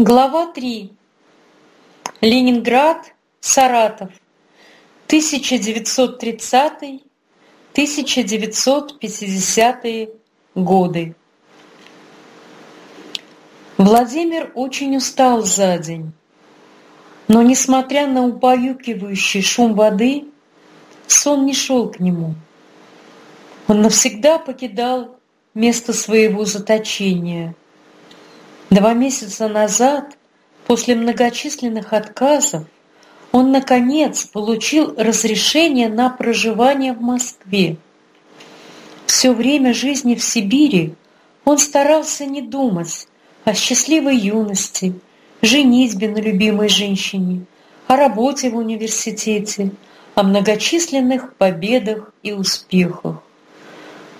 Глава 3. Ленинград, Саратов. 1930-1950 годы. Владимир очень устал за день, но, несмотря на убаюкивающий шум воды, сон не шел к нему. Он навсегда покидал место своего заточения – Два месяца назад, после многочисленных отказов, он, наконец, получил разрешение на проживание в Москве. Все время жизни в Сибири он старался не думать о счастливой юности, женитьбе на любимой женщине, о работе в университете, о многочисленных победах и успехах.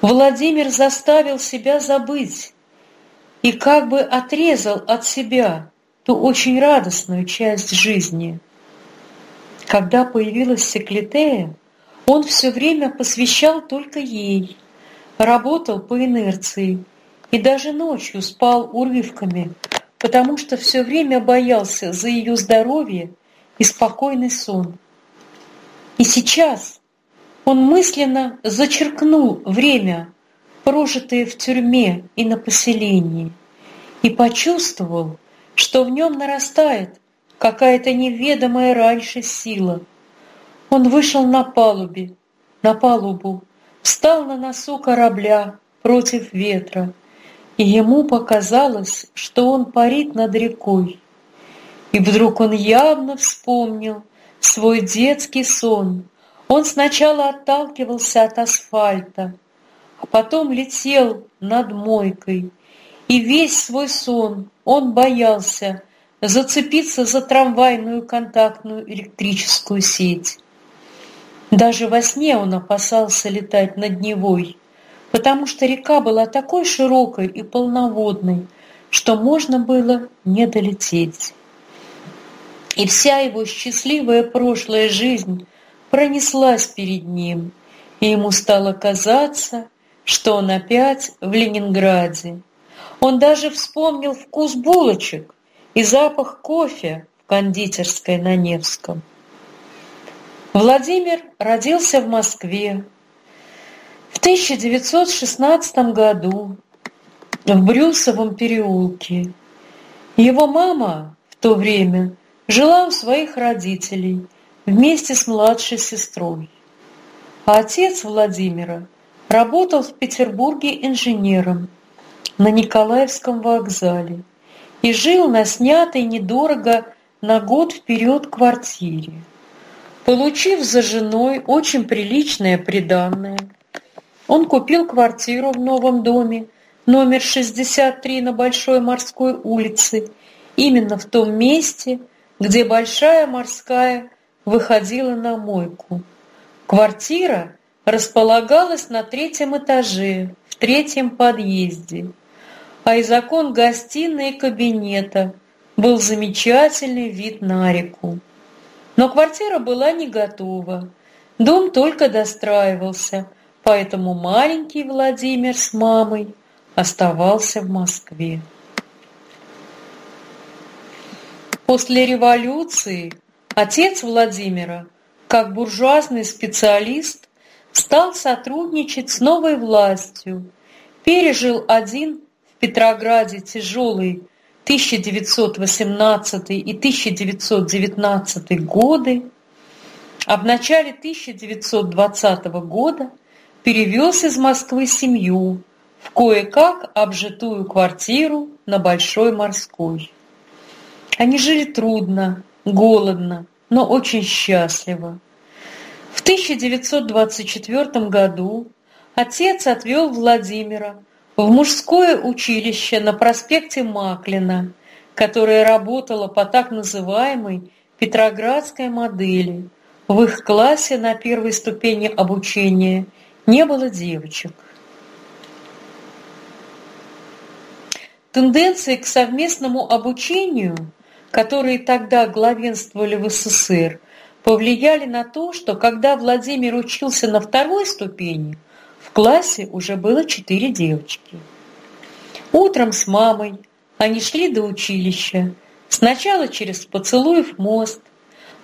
Владимир заставил себя забыть и как бы отрезал от себя ту очень радостную часть жизни. Когда появилась Секлитея, он все время посвящал только ей, работал по инерции и даже ночью спал урывками, потому что все время боялся за ее здоровье и спокойный сон. И сейчас он мысленно зачеркнул время, прожитые в тюрьме и на поселении, и почувствовал, что в нем нарастает какая-то неведомая раньше сила. Он вышел на палубе, на палубу, встал на носу корабля против ветра, и ему показалось, что он парит над рекой. И вдруг он явно вспомнил свой детский сон. Он сначала отталкивался от асфальта, а потом летел над мойкой. И весь свой сон он боялся зацепиться за трамвайную контактную электрическую сеть. Даже во сне он опасался летать над Невой, потому что река была такой широкой и полноводной, что можно было не долететь. И вся его счастливая прошлая жизнь пронеслась перед ним, и ему стало казаться, что он опять в Ленинграде. Он даже вспомнил вкус булочек и запах кофе в кондитерской на Невском. Владимир родился в Москве в 1916 году в Брюсовом переулке. Его мама в то время жила у своих родителей вместе с младшей сестрой. А отец Владимира – Работал в Петербурге инженером на Николаевском вокзале и жил на снятой недорого на год вперед квартире. Получив за женой очень приличное приданное, он купил квартиру в новом доме, номер 63 на Большой морской улице, именно в том месте, где Большая морская выходила на мойку. Квартира располагалась на третьем этаже, в третьем подъезде, а из окон гостиной и кабинета был замечательный вид на реку. Но квартира была не готова, дом только достраивался, поэтому маленький Владимир с мамой оставался в Москве. После революции отец Владимира, как буржуазный специалист, стал сотрудничать с новой властью, пережил один в Петрограде тяжелый 1918 и 1919 годы, а в начале 1920 года перевез из Москвы семью в кое-как обжитую квартиру на Большой Морской. Они жили трудно, голодно, но очень счастливо. В 1924 году отец отвел Владимира в мужское училище на проспекте Маклина, которое работало по так называемой Петроградской модели. В их классе на первой ступени обучения не было девочек. Тенденции к совместному обучению, которые тогда главенствовали в СССР, повлияли на то, что когда Владимир учился на второй ступени, в классе уже было четыре девочки. Утром с мамой они шли до училища, Сначала через Поцелуев мост,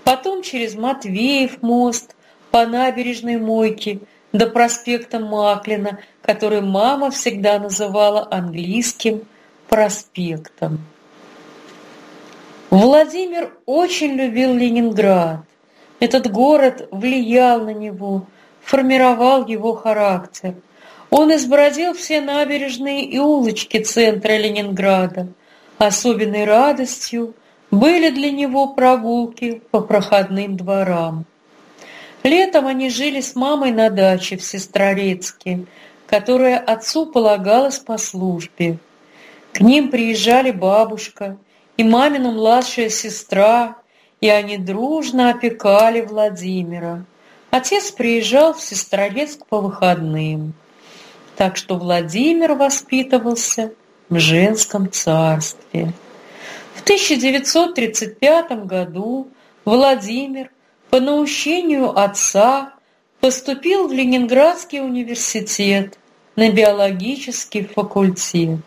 потом через Матвеев мост по набережной Мойке до проспекта Маклина, который мама всегда называла английским проспектом. Владимир очень любил Ленинград. Этот город влиял на него, формировал его характер. Он избродил все набережные и улочки центра Ленинграда. Особенной радостью были для него прогулки по проходным дворам. Летом они жили с мамой на даче в Сестрорецке, которая отцу полагалась по службе. К ним приезжали бабушка и мамина младшая сестра, и они дружно опекали Владимира. Отец приезжал в Сестрорецк по выходным, так что Владимир воспитывался в женском царстве. В 1935 году Владимир по наущению отца поступил в Ленинградский университет на биологический факультет.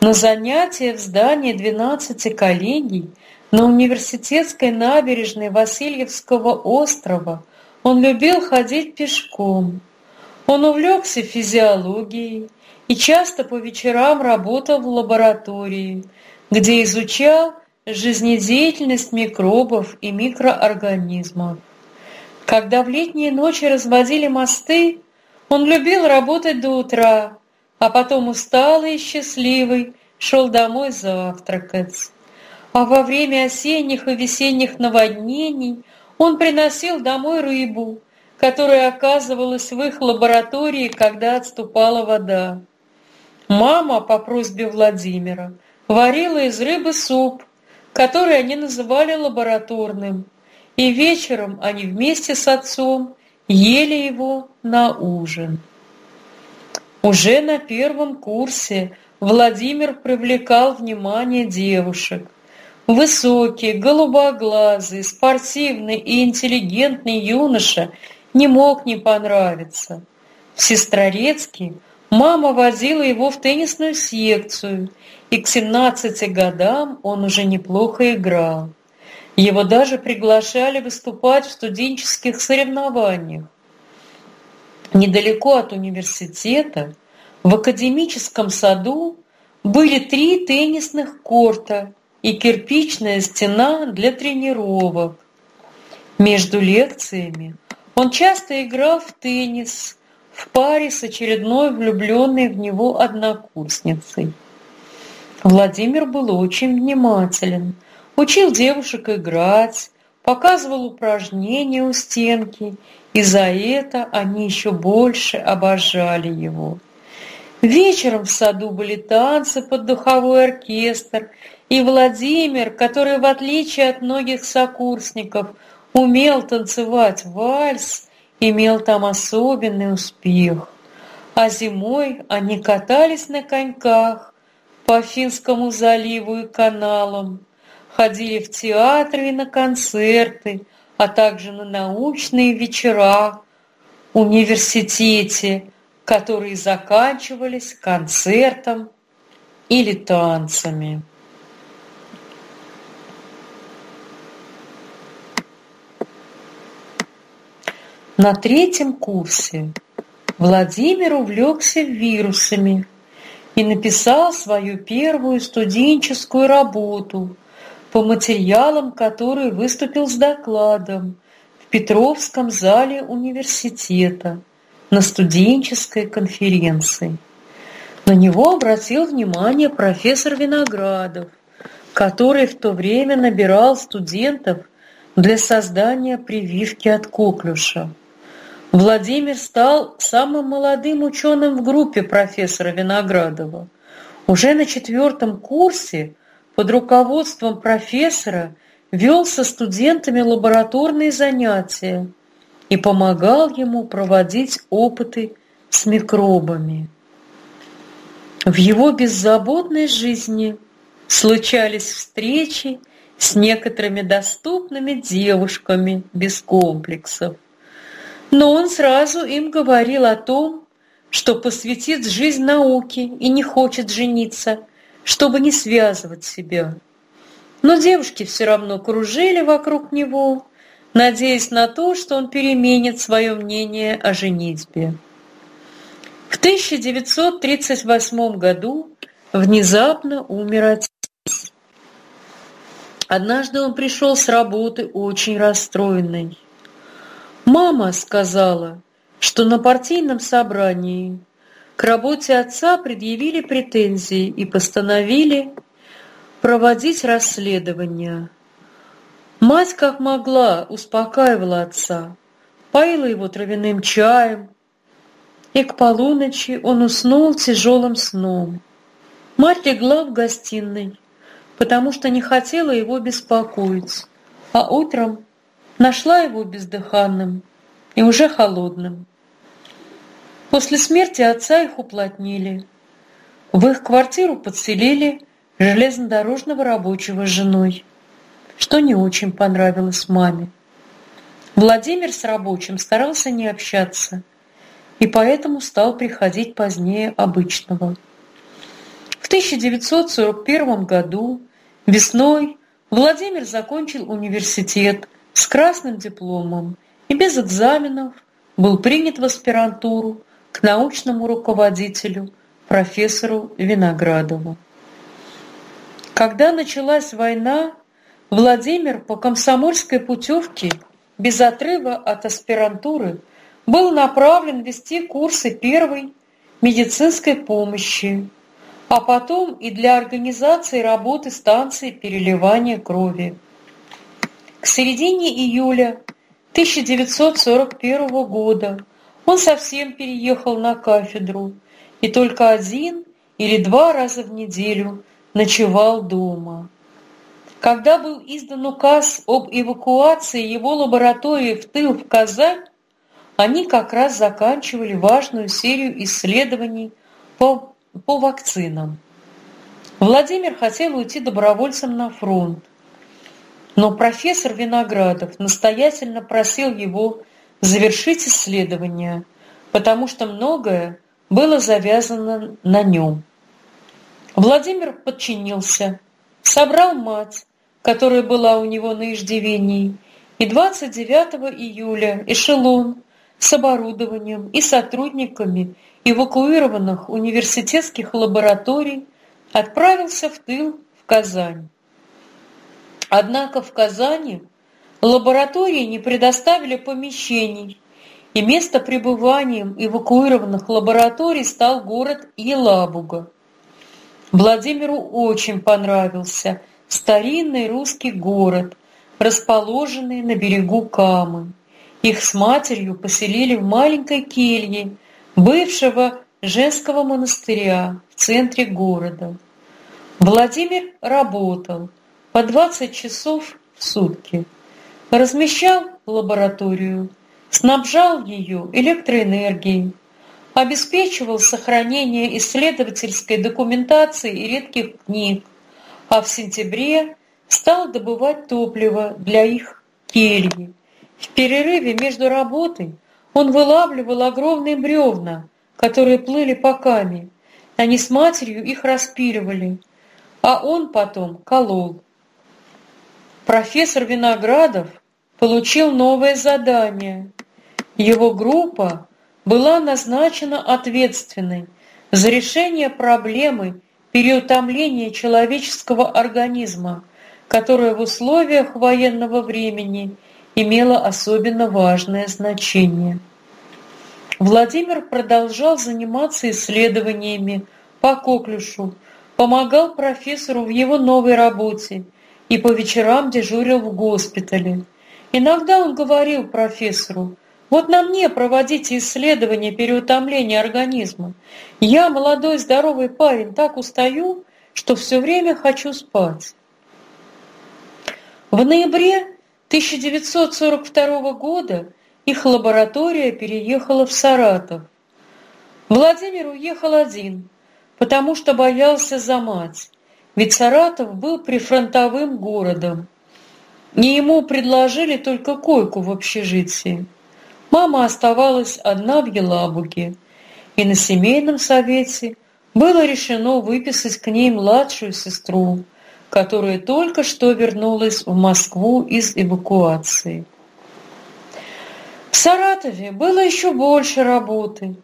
На занятия в здании 12 коллегий на университетской набережной Васильевского острова он любил ходить пешком. Он увлекся физиологией и часто по вечерам работал в лаборатории, где изучал жизнедеятельность микробов и микроорганизмов. Когда в летние ночи разводили мосты, он любил работать до утра, а потом усталый и счастливый шел домой завтракать. А во время осенних и весенних наводнений он приносил домой рыбу, которая оказывалась в их лаборатории, когда отступала вода. Мама по просьбе Владимира варила из рыбы суп, который они называли лабораторным, и вечером они вместе с отцом ели его на ужин. Уже на первом курсе Владимир привлекал внимание девушек. Высокий, голубоглазый, спортивный и интеллигентный юноша не мог не понравиться. В Сестрорецке мама возила его в теннисную секцию – и к 17 годам он уже неплохо играл. Его даже приглашали выступать в студенческих соревнованиях. Недалеко от университета, в академическом саду, были три теннисных корта и кирпичная стена для тренировок. Между лекциями он часто играл в теннис в паре с очередной влюбленной в него однокурсницей. Владимир был очень внимателен, учил девушек играть, показывал упражнения у стенки, и за это они еще больше обожали его. Вечером в саду были танцы под духовой оркестр, и Владимир, который, в отличие от многих сокурсников, умел танцевать вальс, имел там особенный успех. А зимой они катались на коньках, по Финскому заливу и каналам, ходили в театры и на концерты, а также на научные вечера в университете, которые заканчивались концертом или танцами. На третьем курсе Владимир увлекся вирусами – и написал свою первую студенческую работу, по материалам которой выступил с докладом в Петровском зале университета на студенческой конференции. На него обратил внимание профессор Виноградов, который в то время набирал студентов для создания прививки от коклюша. Владимир стал самым молодым ученым в группе профессора Виноградова. Уже на четвертом курсе под руководством профессора вел со студентами лабораторные занятия и помогал ему проводить опыты с микробами. В его беззаботной жизни случались встречи с некоторыми доступными девушками без комплексов. Но он сразу им говорил о том, что посвятит жизнь науке и не хочет жениться, чтобы не связывать себя. Но девушки все равно кружили вокруг него, надеясь на то, что он переменит свое мнение о женитьбе. В 1938 году внезапно умер отец. Однажды он пришел с работы очень расстроенный. Мама сказала, что на партийном собрании к работе отца предъявили претензии и постановили проводить расследование. Мать как могла успокаивала отца, поила его травяным чаем, и к полуночи он уснул тяжелым сном. Мать легла в гостиной, потому что не хотела его беспокоить, а утром нашла его бездыханным и уже холодным. После смерти отца их уплотнили. В их квартиру подселили железнодорожного рабочего с женой, что не очень понравилось маме. Владимир с рабочим старался не общаться и поэтому стал приходить позднее обычного. В 1941 году весной Владимир закончил университет с красным дипломом и без экзаменов был принят в аспирантуру к научному руководителю профессору Виноградову. Когда началась война, Владимир по комсомольской путевке без отрыва от аспирантуры был направлен вести курсы первой медицинской помощи а потом и для организации работы станции переливания крови. К середине июля 1941 года он совсем переехал на кафедру и только один или два раза в неделю ночевал дома. Когда был издан указ об эвакуации его лаборатории в тыл в Казань, они как раз заканчивали важную серию исследований по по вакцинам. Владимир хотел уйти добровольцем на фронт, но профессор Виноградов настоятельно просил его завершить исследование, потому что многое было завязано на нем. Владимир подчинился, собрал мать, которая была у него на иждивении, и 29 июля эшелон с оборудованием и сотрудниками эвакуированных университетских лабораторий отправился в тыл в Казань. Однако в Казани лаборатории не предоставили помещений, и место пребывания эвакуированных лабораторий стал город Елабуга. Владимиру очень понравился старинный русский город, расположенный на берегу Камы. Их с матерью поселили в маленькой келье бывшего женского монастыря в центре города. Владимир работал по 20 часов в сутки, размещал лабораторию, снабжал ее электроэнергией, обеспечивал сохранение исследовательской документации и редких книг, а в сентябре стал добывать топливо для их кельи. В перерыве между работой он вылавливал огромные бревна, которые плыли по каме. Они с матерью их распиливали, а он потом колол. Профессор Виноградов получил новое задание. Его группа была назначена ответственной за решение проблемы переутомления человеческого организма, которая в условиях военного времени имело особенно важное значение. Владимир продолжал заниматься исследованиями по коклюшу, помогал профессору в его новой работе и по вечерам дежурил в госпитале. Иногда он говорил профессору, вот на мне проводите исследования переутомления организма. Я, молодой здоровый парень, так устаю, что все время хочу спать. В ноябре 1942 года их лаборатория переехала в Саратов. Владимир уехал один, потому что боялся за мать, ведь Саратов был прифронтовым городом. И ему предложили только койку в общежитии. Мама оставалась одна в Елабуге, и на семейном совете было решено выписать к ней младшую сестру, которая только что вернулась в Москву из эвакуации. В Саратове было еще больше работы.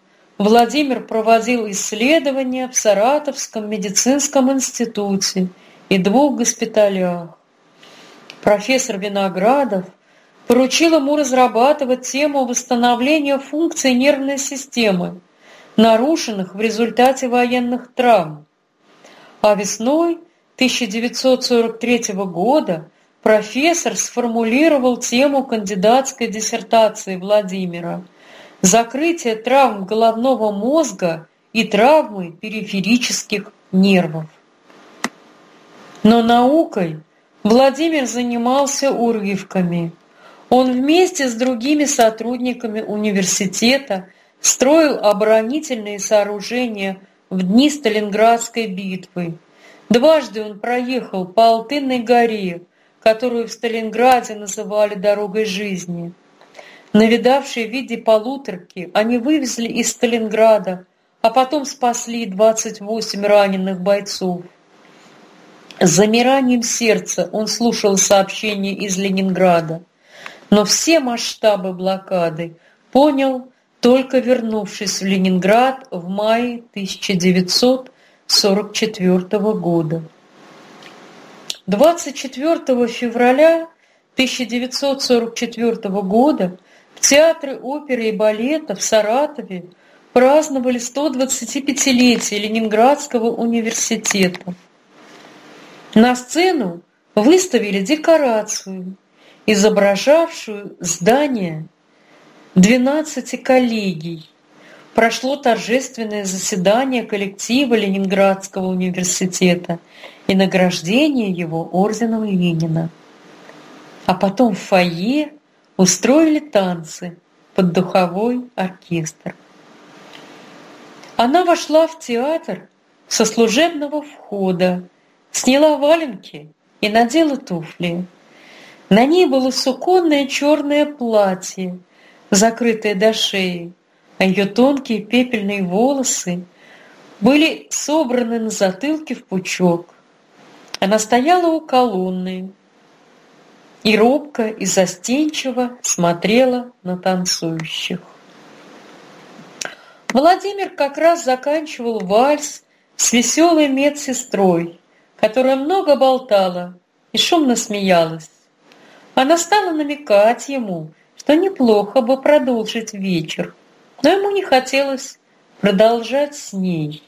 Владимир проводил исследования в Саратовском медицинском институте и двух госпиталях. Профессор Виноградов поручил ему разрабатывать тему восстановления функций нервной системы, нарушенных в результате военных травм. А весной 1943 года профессор сформулировал тему кандидатской диссертации Владимира «Закрытие травм головного мозга и травмы периферических нервов». Но наукой Владимир занимался урывками. Он вместе с другими сотрудниками университета строил оборонительные сооружения в дни Сталинградской битвы, Дважды он проехал по Алтынной горе, которую в Сталинграде называли «дорогой жизни». Навидавшие виде полуторки, они вывезли из Сталинграда, а потом спасли 28 раненых бойцов. Замиранием сердца он слушал сообщения из Ленинграда, но все масштабы блокады понял, только вернувшись в Ленинград в мае 1900 1944 года. 24 февраля 1944 года в Театре оперы и балета в Саратове праздновали 125-летие Ленинградского университета. На сцену выставили декорацию, изображавшую здание 12 коллегий, прошло торжественное заседание коллектива Ленинградского университета и награждение его орденом Ленина. А потом в фойе устроили танцы под духовой оркестр. Она вошла в театр со служебного входа, сняла валенки и надела туфли. На ней было суконное черное платье, закрытое до шеи, а ее тонкие пепельные волосы были собраны на затылке в пучок. Она стояла у колонны и робко и застенчиво смотрела на танцующих. Владимир как раз заканчивал вальс с веселой медсестрой, которая много болтала и шумно смеялась. Она стала намекать ему, что неплохо бы продолжить вечер, но ему не хотелось продолжать с ней.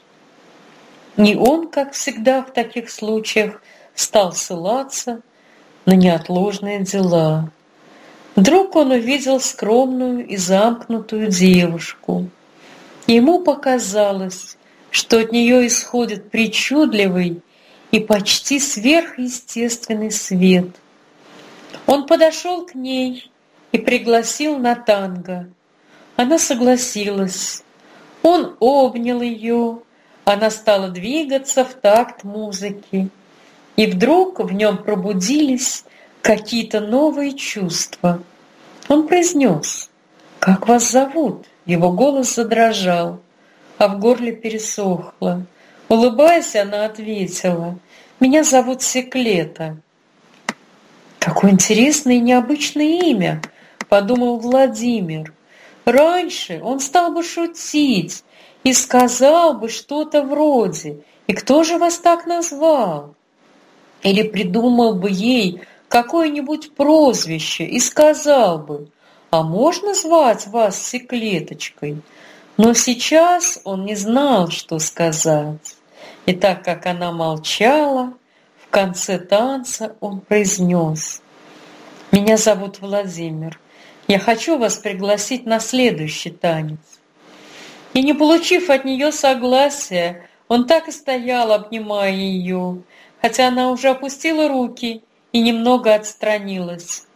И он, как всегда в таких случаях, стал ссылаться на неотложные дела. Вдруг он увидел скромную и замкнутую девушку. Ему показалось, что от нее исходит причудливый и почти сверхъестественный свет. Он подошел к ней и пригласил на танго. Она согласилась. Он обнял ее. Она стала двигаться в такт музыки. И вдруг в нем пробудились какие-то новые чувства. Он произнес «Как вас зовут?» Его голос задрожал, а в горле пересохло. Улыбаясь, она ответила «Меня зовут Секлета». «Какое интересное и необычное имя!» — подумал Владимир. Раньше он стал бы шутить и сказал бы что-то вроде «И кто же вас так назвал?» Или придумал бы ей какое-нибудь прозвище и сказал бы «А можно звать вас секлеточкой?» Но сейчас он не знал, что сказать. И так как она молчала, в конце танца он произнес «Меня зовут Владимир. Я хочу вас пригласить на следующий танец. И не получив от нее согласия, он так и стоял, обнимая ее, хотя она уже опустила руки и немного отстранилась.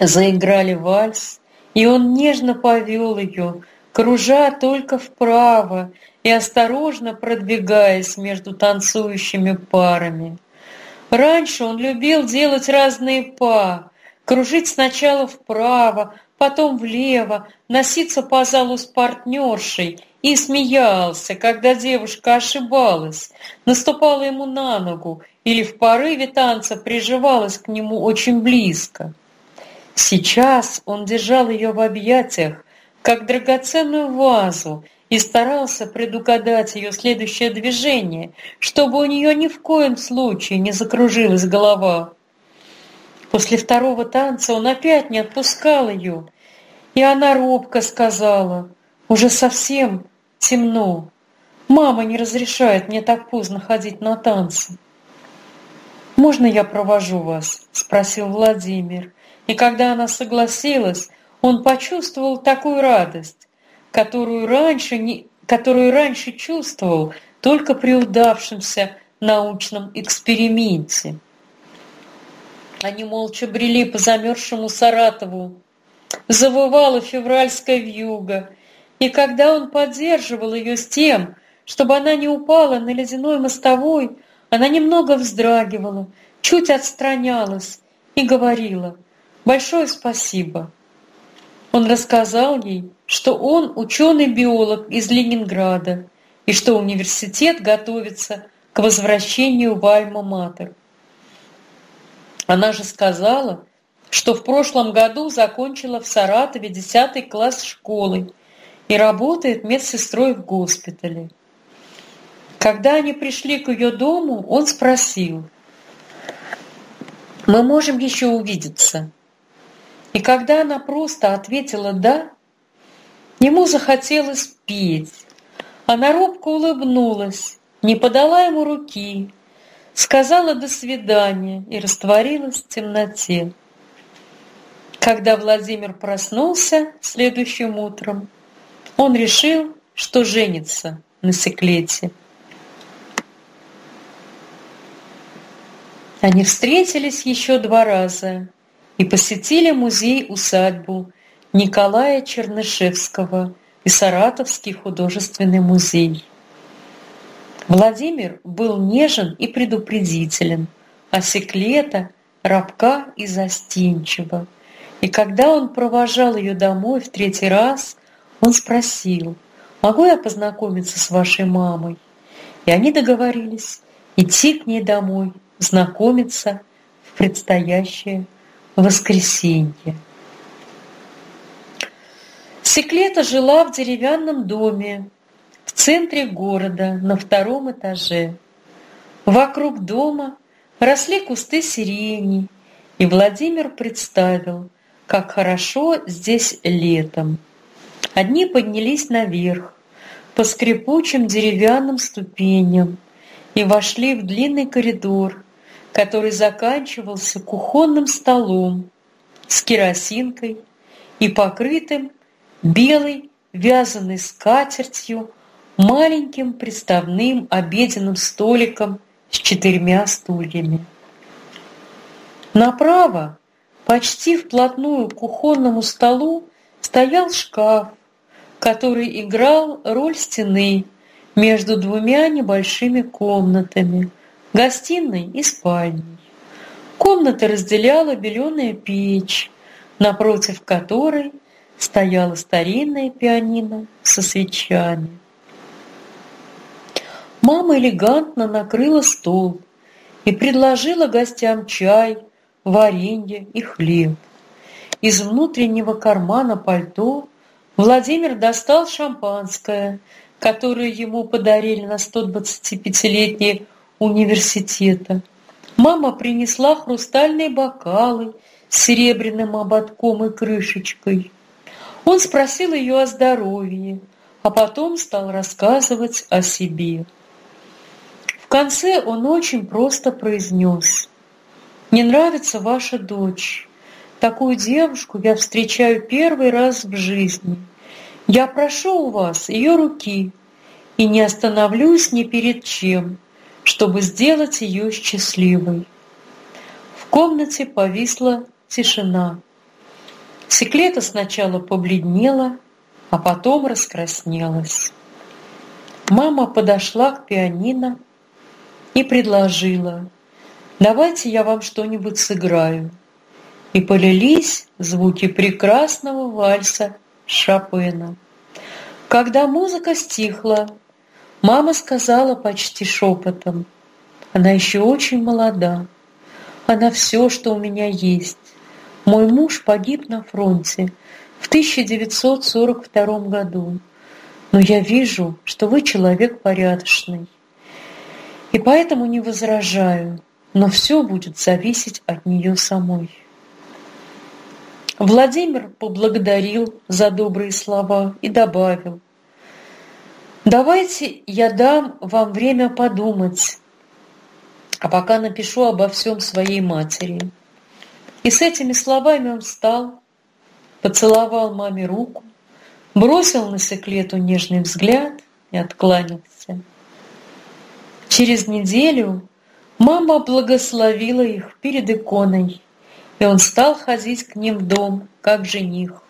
Заиграли вальс, и он нежно повел ее, кружа только вправо и осторожно продвигаясь между танцующими парами. Раньше он любил делать разные па, кружить сначала вправо, потом влево, носиться по залу с партнершей и смеялся, когда девушка ошибалась, наступала ему на ногу или в порыве танца приживалась к нему очень близко. Сейчас он держал ее в объятиях, как драгоценную вазу, и старался предугадать ее следующее движение, чтобы у нее ни в коем случае не закружилась голова. После второго танца он опять не отпускал ее, и она робко сказала, уже совсем темно, «Мама не разрешает мне так поздно ходить на танцы». «Можно я провожу вас?» – спросил Владимир. И когда она согласилась, он почувствовал такую радость, которую раньше, не, которую раньше чувствовал только при удавшемся научном эксперименте. Они молча брели по замерзшему Саратову. Завывала февральская вьюга, и когда он поддерживал ее с тем, чтобы она не упала на ледяной мостовой, она немного вздрагивала, чуть отстранялась и говорила «Большое спасибо». Он рассказал ей, что он ученый-биолог из Ленинграда и что университет готовится к возвращению в Альма-Матер. Она же сказала, что в прошлом году закончила в Саратове 10 класс школы и работает медсестрой в госпитале. Когда они пришли к ее дому, он спросил, «Мы можем еще увидеться?» И когда она просто ответила «да», ему захотелось петь. Она робко улыбнулась, не подала ему руки, сказала «до свидания» и растворилась в темноте. Когда Владимир проснулся следующим утром, он решил, что женится на секлете. Они встретились еще два раза и посетили музей-усадьбу Николая Чернышевского и Саратовский художественный музей. Владимир был нежен и предупредителен, а Секлета – рабка и застенчива. И когда он провожал ее домой в третий раз, он спросил, «Могу я познакомиться с вашей мамой?» И они договорились идти к ней домой, знакомиться в предстоящее воскресенье. Секлета жила в деревянном доме центре города на втором этаже. Вокруг дома росли кусты сирени, и Владимир представил, как хорошо здесь летом. Одни поднялись наверх, по скрипучим деревянным ступеням, и вошли в длинный коридор, который заканчивался кухонным столом с керосинкой и покрытым белой вязаной скатертью маленьким приставным обеденным столиком с четырьмя стульями. Направо, почти вплотную к кухонному столу, стоял шкаф, который играл роль стены между двумя небольшими комнатами, гостиной и спальней. Комната разделяла беленая печь, напротив которой стояла старинная пианино со свечами. Мама элегантно накрыла стол и предложила гостям чай, варенье и хлеб. Из внутреннего кармана пальто Владимир достал шампанское, которое ему подарили на 125-летие университета. Мама принесла хрустальные бокалы с серебряным ободком и крышечкой. Он спросил ее о здоровье, а потом стал рассказывать о себе. Конце он очень просто произнес «Не нравится ваша дочь. Такую девушку я встречаю первый раз в жизни. Я прошу у вас ее руки и не остановлюсь ни перед чем, чтобы сделать ее счастливой». В комнате повисла тишина. Секлета сначала побледнела, а потом раскраснелась. Мама подошла к пианино и предложила, «Давайте я вам что-нибудь сыграю». и полились звуки прекрасного вальса Шопена. Когда музыка стихла, мама сказала почти шепотом, она еще очень молода, она все, что у меня есть. Мой муж погиб на фронте в 1942 году, но я вижу, что вы человек порядочный, и поэтому не возражаю, но все будет зависеть от нее самой. Владимир поблагодарил за добрые слова и добавил, «Давайте я дам вам время подумать, а пока напишу обо всем своей матери». И с этими словами он встал, поцеловал маме руку, бросил на секлету нежный взгляд и откланялся. Через неделю мама благословила их перед иконой, и он стал ходить к ним в дом, как жених.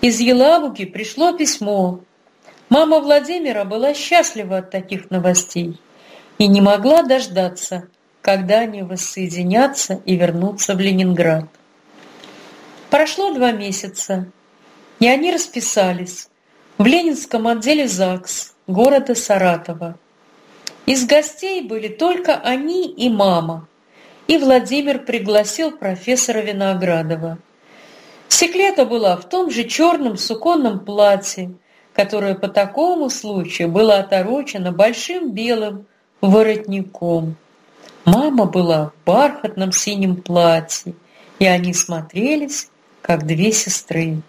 Из Елабуги пришло письмо. Мама Владимира была счастлива от таких новостей и не могла дождаться, когда они воссоединятся и вернутся в Ленинград. Прошло два месяца, и они расписались в Ленинском отделе ЗАГС города Саратова. Из гостей были только они и мама – и Владимир пригласил профессора Виноградова. Секлета была в том же черном суконном платье, которое по такому случаю было оторочено большим белым воротником. Мама была в бархатном синем платье, и они смотрелись, как две сестры.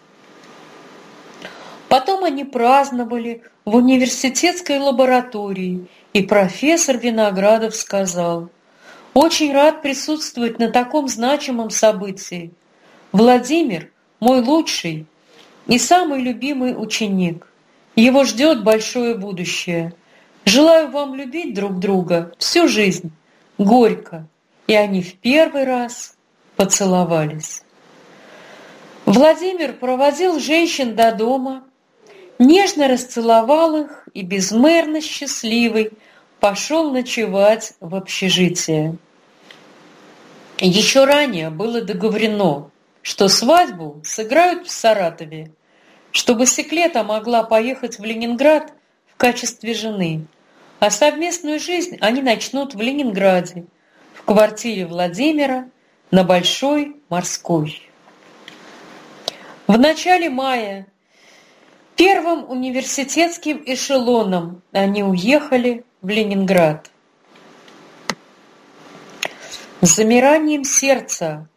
Потом они праздновали в университетской лаборатории, и профессор Виноградов сказал – очень рад присутствовать на таком значимом событии. Владимир – мой лучший и самый любимый ученик. Его ждет большое будущее. Желаю вам любить друг друга всю жизнь, горько. И они в первый раз поцеловались. Владимир проводил женщин до дома, нежно расцеловал их и безмерно счастливый – пошел ночевать в общежитие. Еще ранее было договорено, что свадьбу сыграют в Саратове, чтобы Секлета могла поехать в Ленинград в качестве жены, а совместную жизнь они начнут в Ленинграде, в квартире Владимира на Большой Морской. В начале мая первым университетским эшелоном они уехали в Ленинград. С замиранием сердца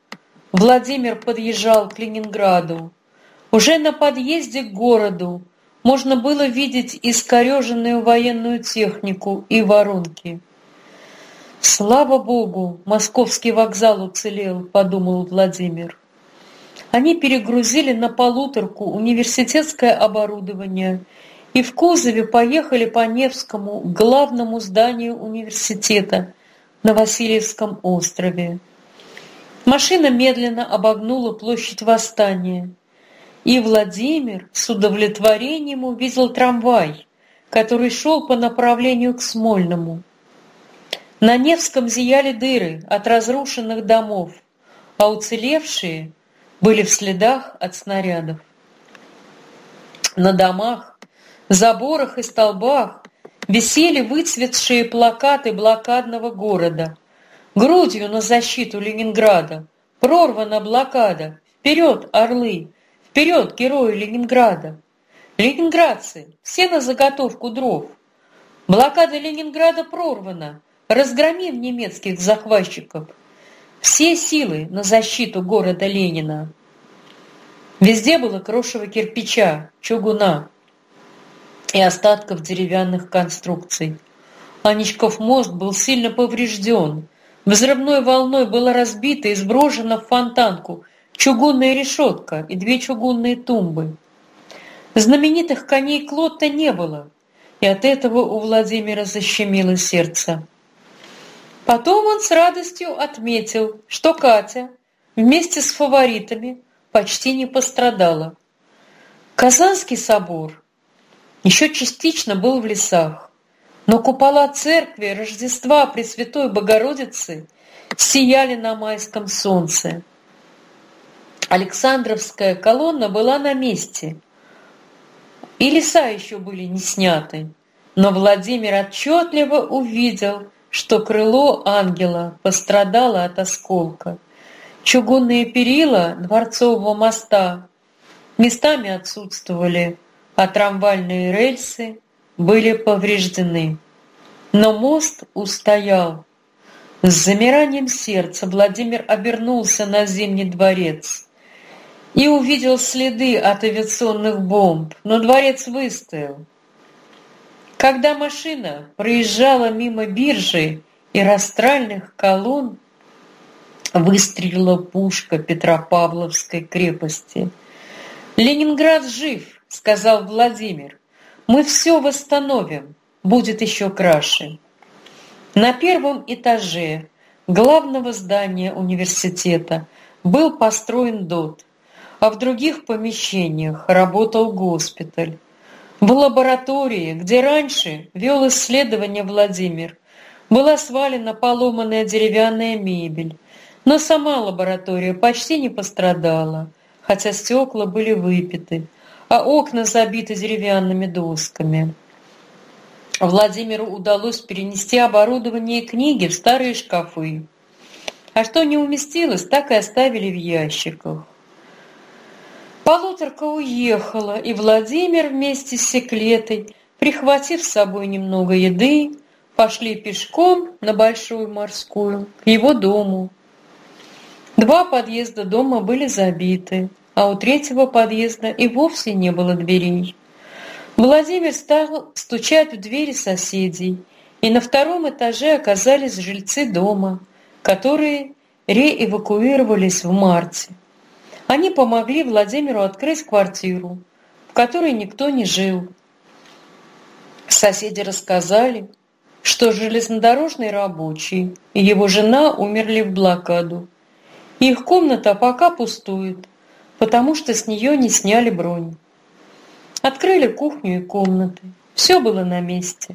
Владимир подъезжал к Ленинграду. Уже на подъезде к городу можно было видеть искореженную военную технику и воронки. «Слава Богу, московский вокзал уцелел», — подумал Владимир. Они перегрузили на полуторку университетское оборудование и в кузове поехали по Невскому к главному зданию университета на Васильевском острове. Машина медленно обогнула площадь Восстания, и Владимир с удовлетворением увидел трамвай, который шел по направлению к Смольному. На Невском зияли дыры от разрушенных домов, а уцелевшие были в следах от снарядов. На домах заборах и столбах висели выцветшие плакаты блокадного города. Грудью на защиту Ленинграда. Прорвана блокада. Вперед, орлы! Вперед, герои Ленинграда! Ленинградцы, все на заготовку дров. Блокада Ленинграда прорвана. Разгромим немецких захватчиков. Все силы на защиту города Ленина. Везде было крошево кирпича, чугуна и остатков деревянных конструкций. Аничков мост был сильно поврежден. Взрывной волной была разбита и сброшена в фонтанку чугунная решетка и две чугунные тумбы. Знаменитых коней Клотта не было, и от этого у Владимира защемило сердце. Потом он с радостью отметил, что Катя вместе с фаворитами почти не пострадала. Казанский собор еще частично был в лесах, но купола церкви Рождества Пресвятой Богородицы сияли на майском солнце. Александровская колонна была на месте, и леса еще были не сняты, но Владимир отчетливо увидел, что крыло ангела пострадало от осколка. Чугунные перила дворцового моста местами отсутствовали, а трамвайные рельсы были повреждены. Но мост устоял. С замиранием сердца Владимир обернулся на Зимний дворец и увидел следы от авиационных бомб, но дворец выстоял. Когда машина проезжала мимо биржи и растральных колонн, выстрелила пушка Петропавловской крепости. «Ленинград жив», — сказал Владимир. «Мы все восстановим, будет еще краше». На первом этаже главного здания университета был построен ДОТ, а в других помещениях работал госпиталь. В лаборатории, где раньше вел исследование Владимир, была свалена поломанная деревянная мебель, но сама лаборатория почти не пострадала, хотя стекла были выпиты, а окна забиты деревянными досками. Владимиру удалось перенести оборудование и книги в старые шкафы. А что не уместилось, так и оставили в ящиках. Полуторка уехала, и Владимир вместе с Секлетой, прихватив с собой немного еды, пошли пешком на Большую морскую, к его дому. Два подъезда дома были забиты, а у третьего подъезда и вовсе не было дверей. Владимир стал стучать в двери соседей, и на втором этаже оказались жильцы дома, которые реэвакуировались в марте. Они помогли Владимиру открыть квартиру, в которой никто не жил. Соседи рассказали, что железнодорожный рабочий и его жена умерли в блокаду. Их комната пока пустует, потому что с нее не сняли бронь. Открыли кухню и комнаты. Все было на месте.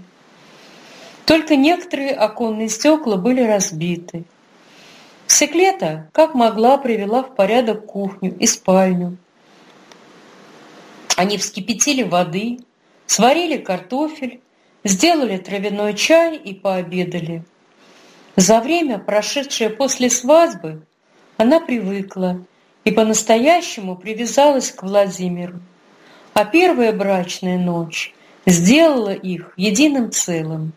Только некоторые оконные стекла были разбиты. Секлета, как могла, привела в порядок кухню и спальню. Они вскипятили воды, сварили картофель, сделали травяной чай и пообедали. За время, прошедшее после свадьбы, она привыкла и по-настоящему привязалась к Владимиру а первая брачная ночь сделала их единым целым.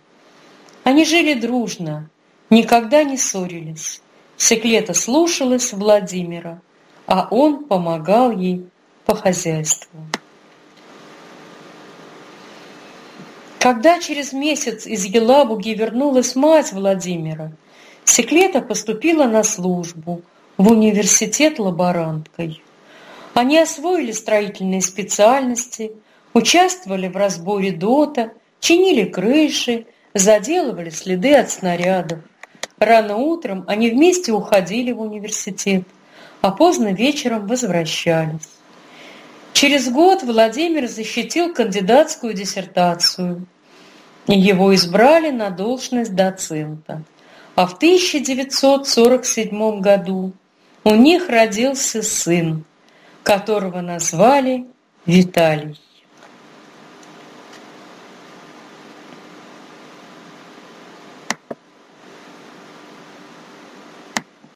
Они жили дружно, никогда не ссорились. Секлета слушалась Владимира, а он помогал ей по хозяйству. Когда через месяц из Елабуги вернулась мать Владимира, Секлета поступила на службу в университет лаборанткой. Они освоили строительные специальности, участвовали в разборе дота, чинили крыши, заделывали следы от снарядов. Рано утром они вместе уходили в университет, а поздно вечером возвращались. Через год Владимир защитил кандидатскую диссертацию, его избрали на должность доцента. А в 1947 году у них родился сын, которого назвали Виталий.